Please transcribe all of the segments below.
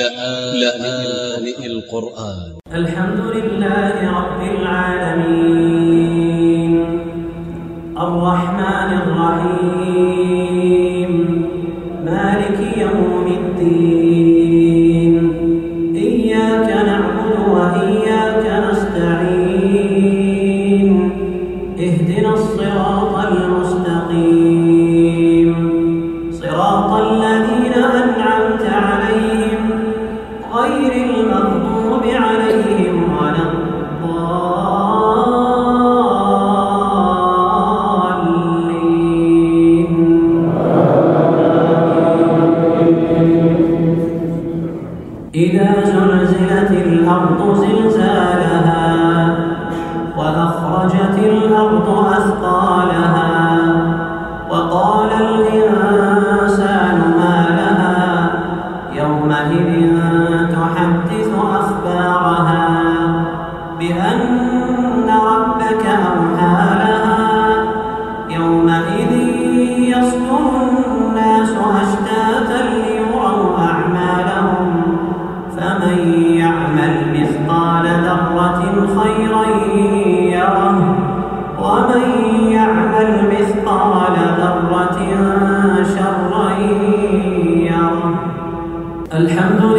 لآن القرآن. الحمد لله رب العالمين. الأرض زلزالها وأخرجت الأرض أثقالها وقال الإنسان ما لها يومئذ تحدث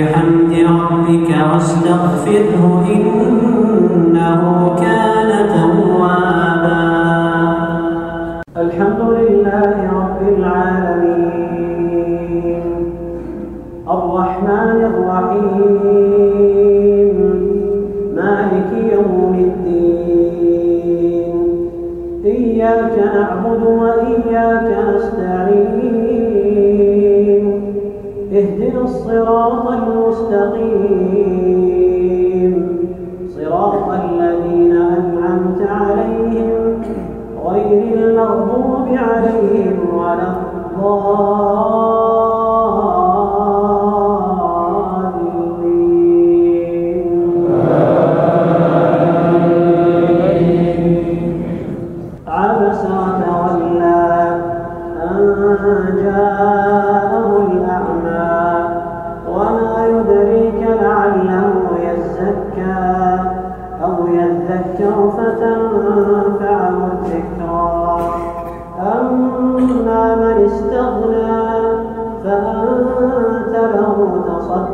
بحمد ربك واستغفره إنه كان عليهم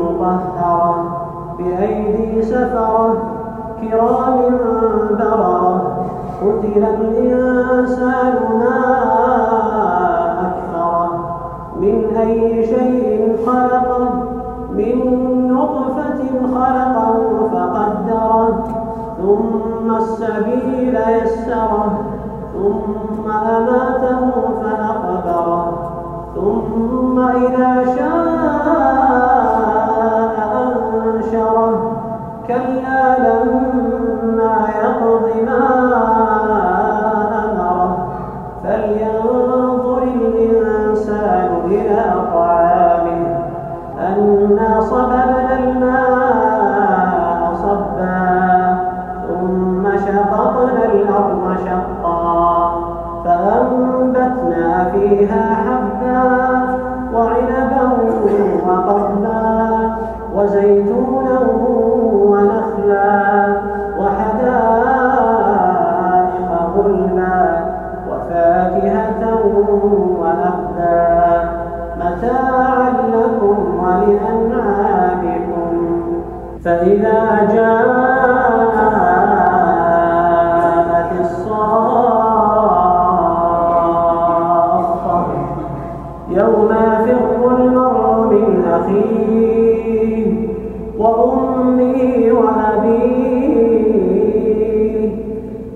مطهرة بأيدي سفرة كرام بررة. قتل الإنسان ما أكثره من أي شيء خلقه من نطفة خلقه فقدره ثم السبيل يسره ثم أماته وزيتونا ونخلا وحدائق غلما وفاكهة وأبدا متاعا لكم ولأنعامكم. فإذا جاء